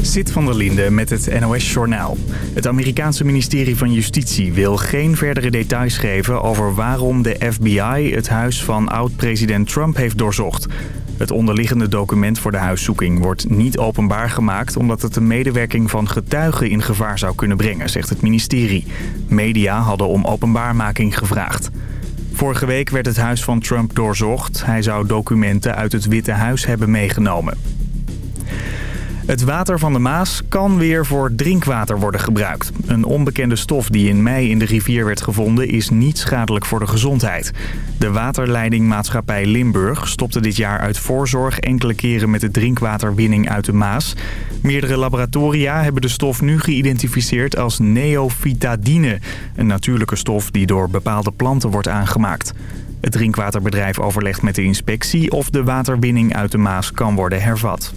Zit van der Linde met het NOS-journaal. Het Amerikaanse ministerie van Justitie wil geen verdere details geven... over waarom de FBI het huis van oud-president Trump heeft doorzocht. Het onderliggende document voor de huiszoeking wordt niet openbaar gemaakt... omdat het de medewerking van getuigen in gevaar zou kunnen brengen, zegt het ministerie. Media hadden om openbaarmaking gevraagd. Vorige week werd het huis van Trump doorzocht. Hij zou documenten uit het Witte Huis hebben meegenomen. Het water van de Maas kan weer voor drinkwater worden gebruikt. Een onbekende stof die in mei in de rivier werd gevonden is niet schadelijk voor de gezondheid. De waterleidingmaatschappij Limburg stopte dit jaar uit voorzorg enkele keren met de drinkwaterwinning uit de Maas. Meerdere laboratoria hebben de stof nu geïdentificeerd als neofitadine, een natuurlijke stof die door bepaalde planten wordt aangemaakt. Het drinkwaterbedrijf overlegt met de inspectie of de waterwinning uit de Maas kan worden hervat.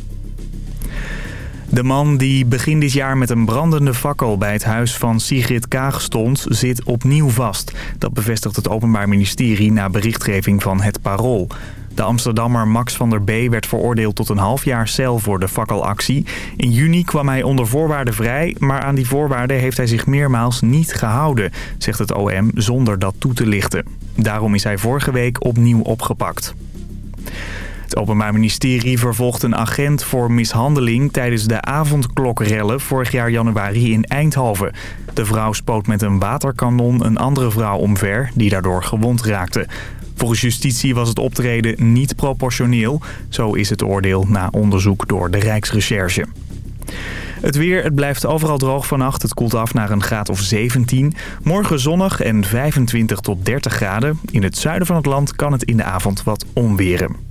De man die begin dit jaar met een brandende fakkel bij het huis van Sigrid Kaag stond, zit opnieuw vast. Dat bevestigt het Openbaar Ministerie na berichtgeving van het Parool. De Amsterdammer Max van der B. werd veroordeeld tot een half jaar cel voor de fakkelactie. In juni kwam hij onder voorwaarden vrij, maar aan die voorwaarden heeft hij zich meermaals niet gehouden, zegt het OM zonder dat toe te lichten. Daarom is hij vorige week opnieuw opgepakt. Het Openbaar Ministerie vervolgt een agent voor mishandeling tijdens de avondklokrellen vorig jaar januari in Eindhoven. De vrouw spoot met een waterkanon een andere vrouw omver die daardoor gewond raakte. Volgens justitie was het optreden niet proportioneel. Zo is het oordeel na onderzoek door de Rijksrecherche. Het weer, het blijft overal droog vannacht. Het koelt af naar een graad of 17. Morgen zonnig en 25 tot 30 graden. In het zuiden van het land kan het in de avond wat onweren.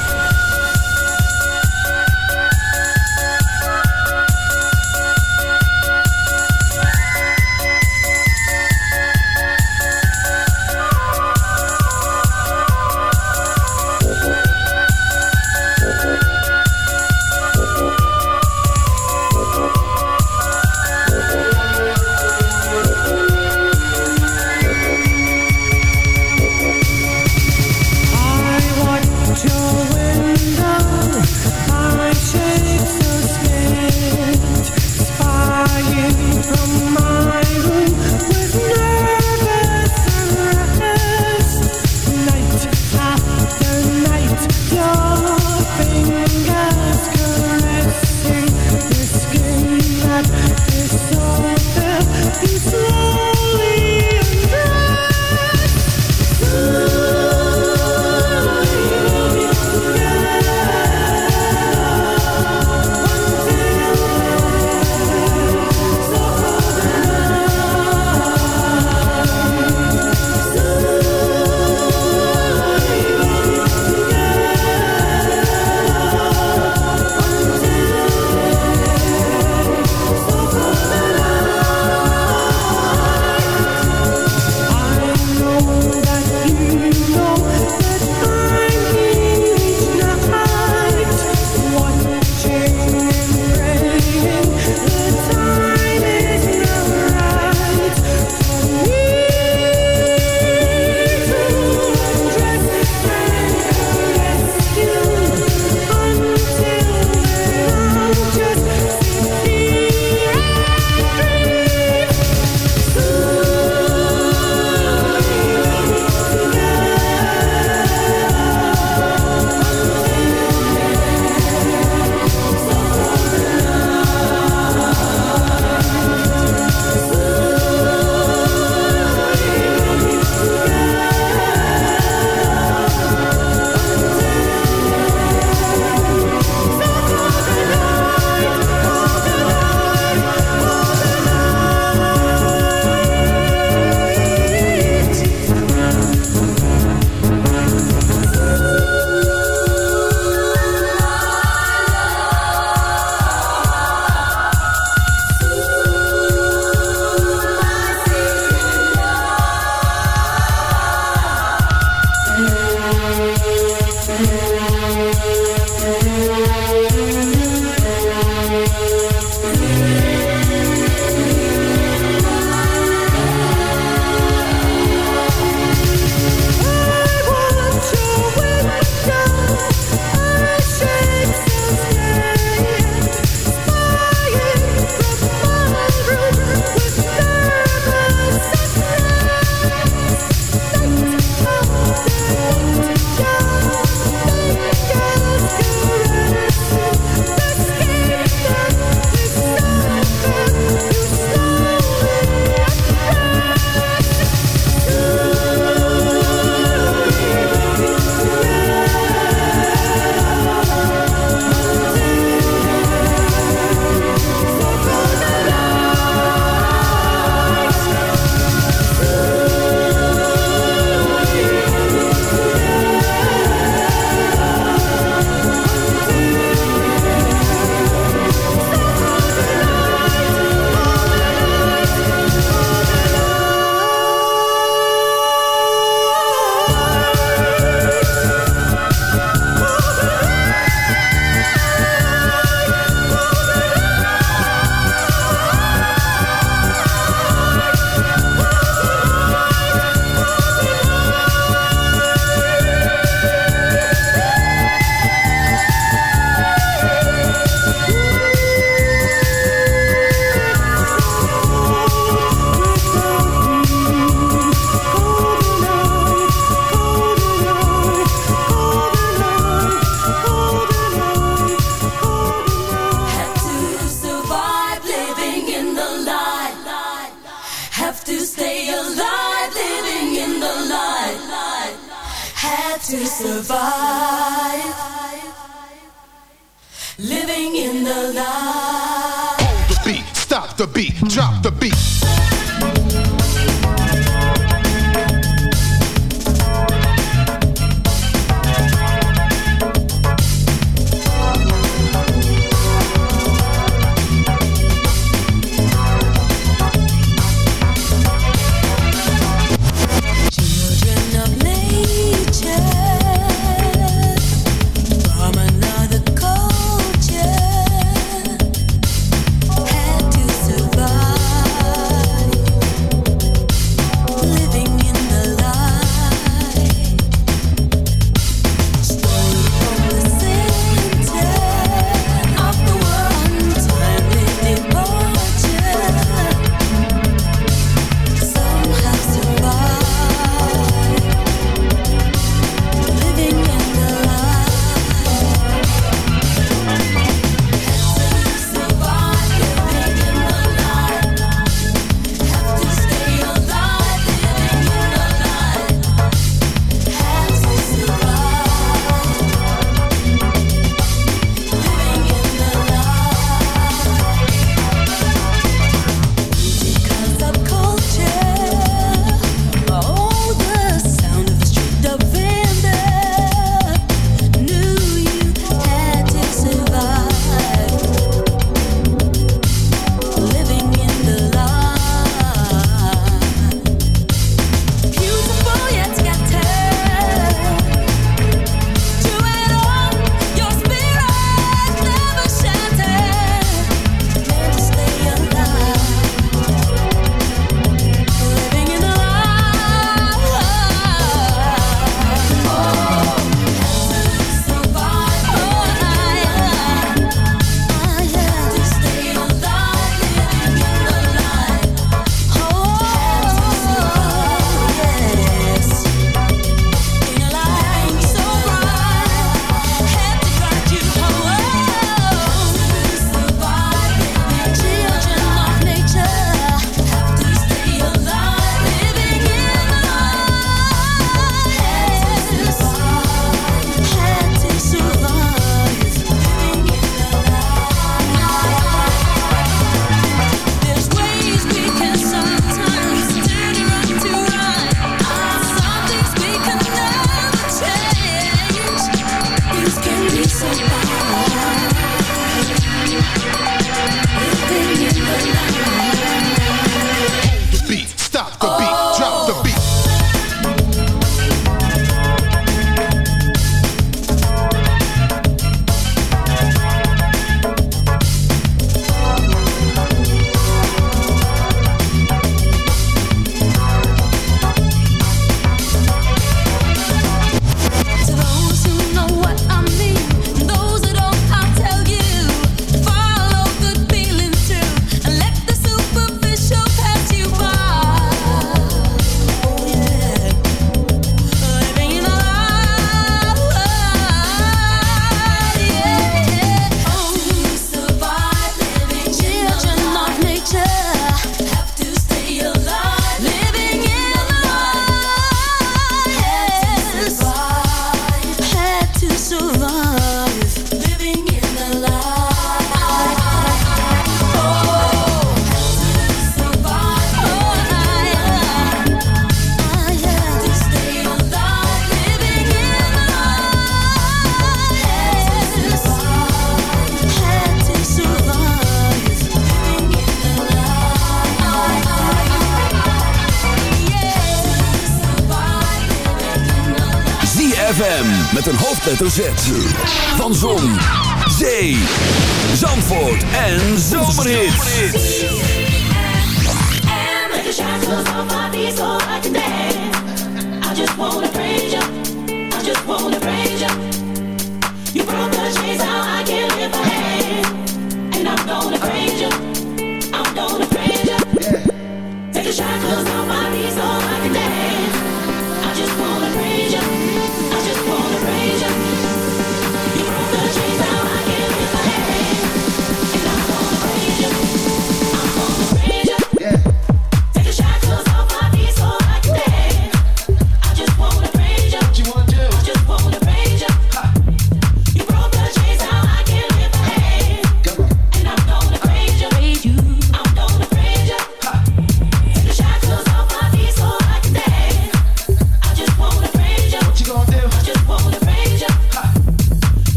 Hoofdletter.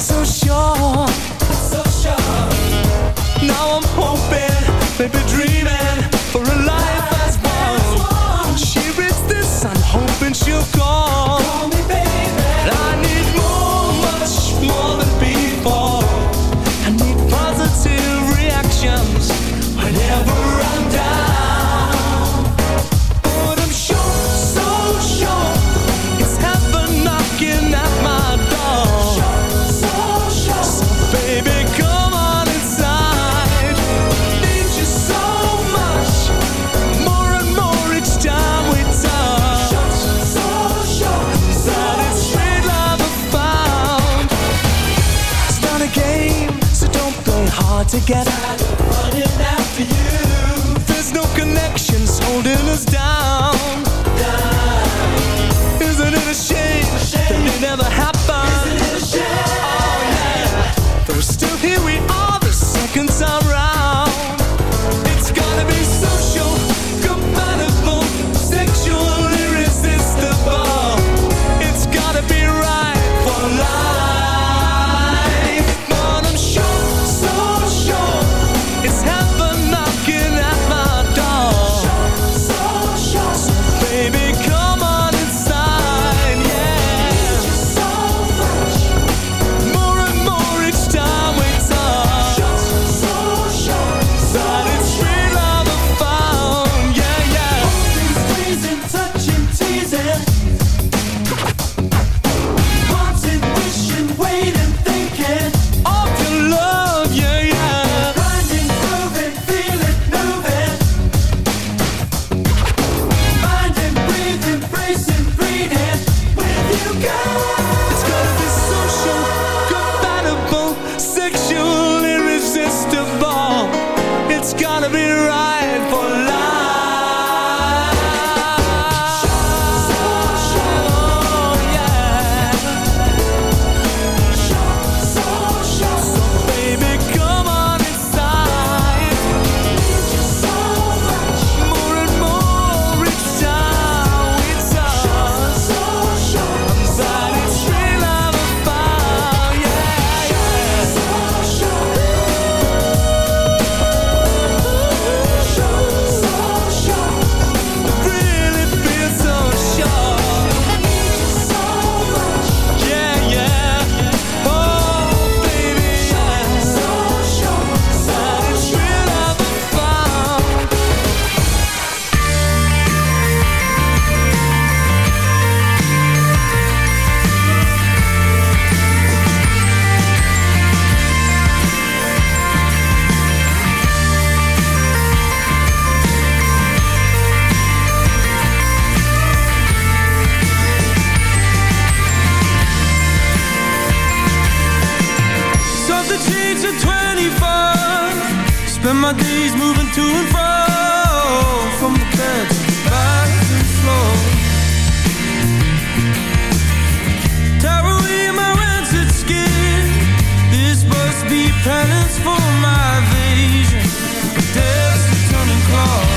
so sure dance for my vision. the devil's turning claws.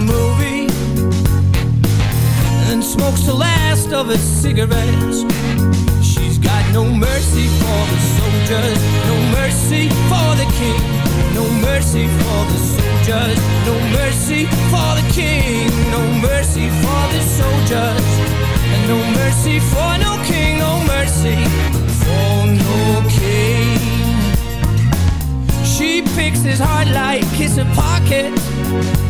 Movie and smokes the last of his cigarettes. She's got no mercy for the soldiers, no mercy for the king, no mercy for the soldiers, no mercy for the king, no mercy for the soldiers, and no mercy for no king, no mercy for no king. She picks his heart like it's a pocket.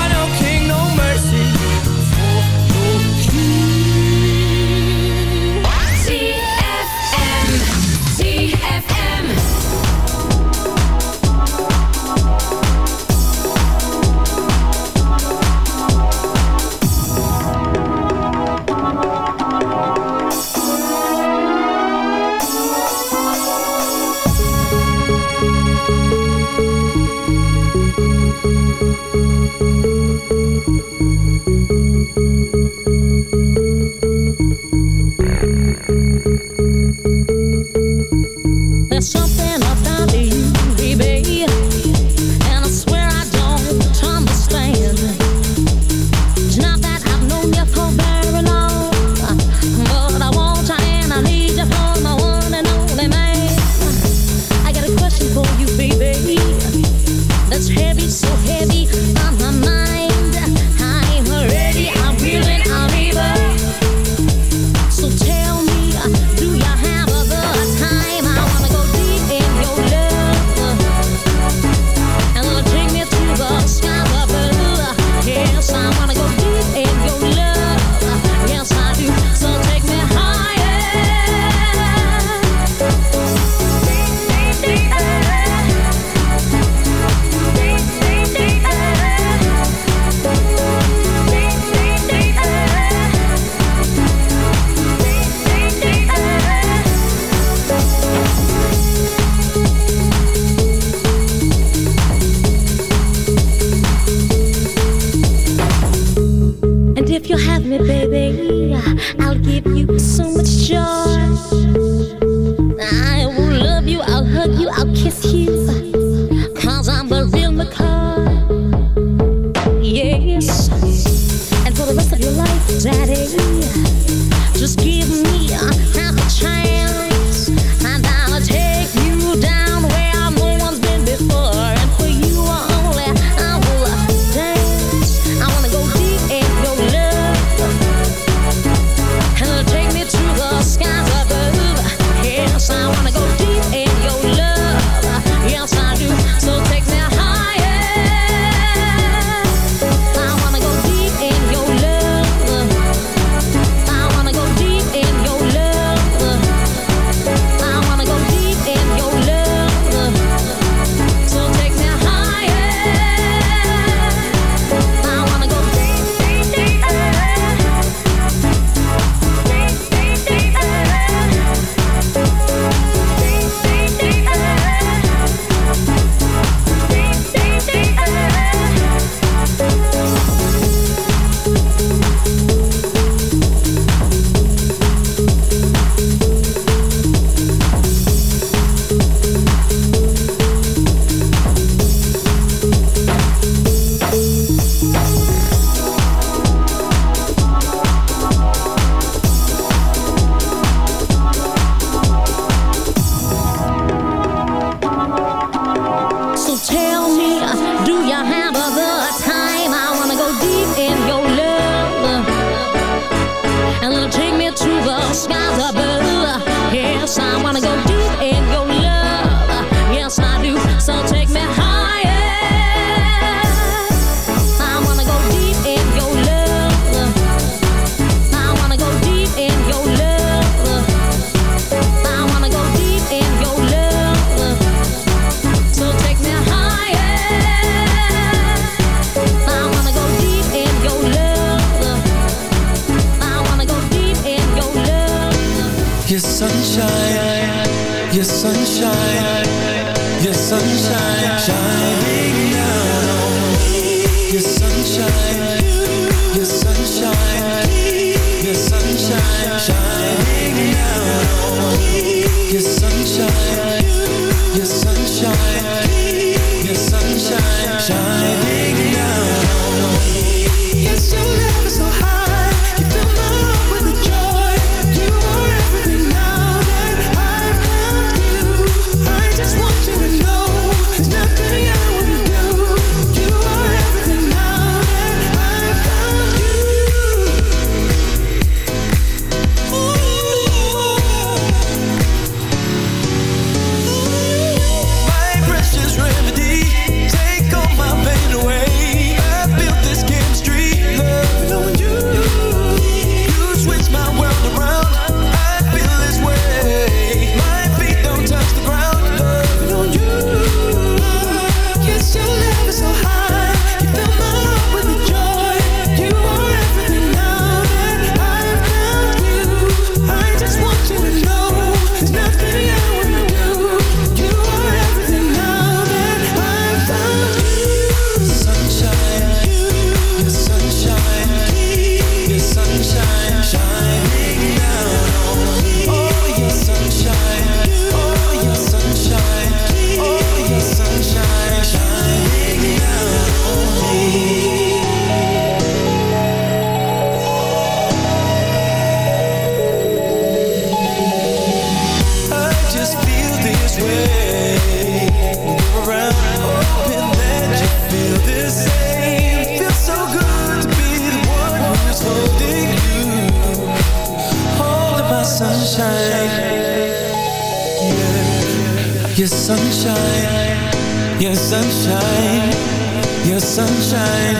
sunshine